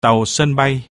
tàu sân bay.